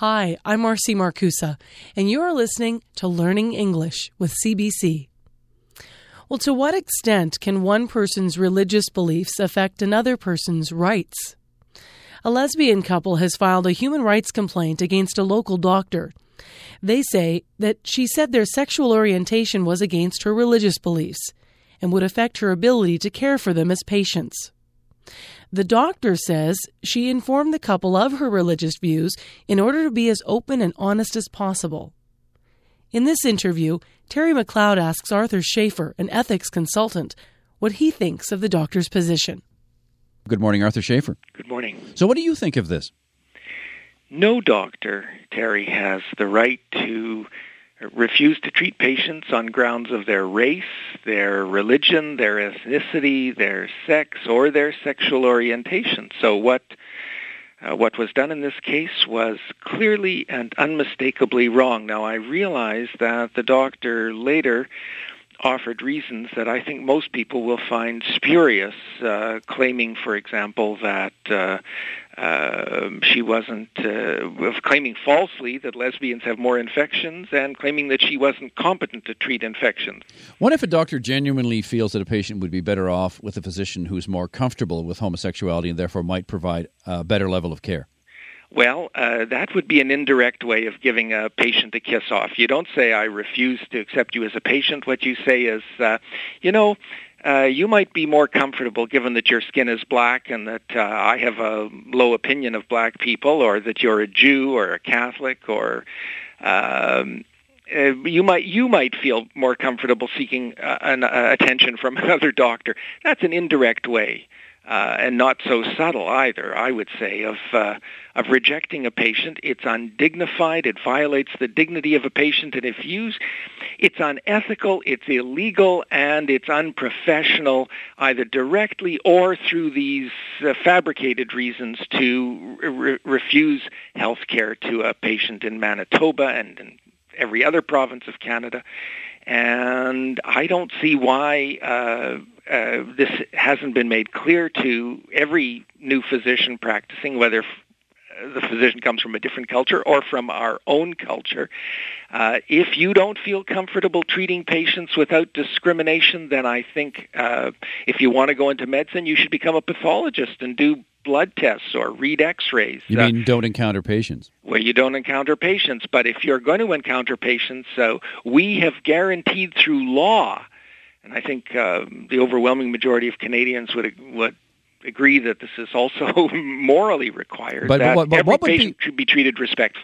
Hi, I'm Marcy Markusa, and you are listening to Learning English with CBC. Well, to what extent can one person's religious beliefs affect another person's rights? A lesbian couple has filed a human rights complaint against a local doctor. They say that she said their sexual orientation was against her religious beliefs and would affect her ability to care for them as patients. The doctor says she informed the couple of her religious views in order to be as open and honest as possible. In this interview, Terry McLeod asks Arthur Schafer, an ethics consultant, what he thinks of the doctor's position. Good morning, Arthur Schafer. Good morning. So, what do you think of this? No doctor, Terry, has the right to refuse to treat patients on grounds of their race, their religion, their ethnicity, their sex, or their sexual orientation. So what uh, what was done in this case was clearly and unmistakably wrong. Now I realize that the doctor later offered reasons that I think most people will find spurious, uh, claiming, for example, that uh, uh, she wasn't uh, claiming falsely that lesbians have more infections and claiming that she wasn't competent to treat infections. What if a doctor genuinely feels that a patient would be better off with a physician who's more comfortable with homosexuality and therefore might provide a better level of care? Well, uh, that would be an indirect way of giving a patient a kiss off. You don't say, I refuse to accept you as a patient. What you say is, uh, you know, uh, you might be more comfortable given that your skin is black and that uh, I have a low opinion of black people or that you're a Jew or a Catholic or um, uh, you might you might feel more comfortable seeking uh, an, uh, attention from another doctor. That's an indirect way uh, and not so subtle either, I would say, of uh, of rejecting a patient. It's undignified. It violates the dignity of a patient, and if used, it's unethical, it's illegal, and it's unprofessional, either directly or through these uh, fabricated reasons to re- refuse health care to a patient in Manitoba and in every other province of Canada. And I don't see why uh, uh, this hasn't been made clear to every new physician practicing, whether the physician comes from a different culture or from our own culture. Uh, if you don't feel comfortable treating patients without discrimination, then I think uh, if you want to go into medicine, you should become a pathologist and do blood tests or read x-rays. You mean uh, don't encounter patients? Well, you don't encounter patients, but if you're going to encounter patients, so we have guaranteed through law, and I think uh, the overwhelming majority of Canadians would would agree that this is also morally required. But, that but, but every what would patient be, should be treated respectfully.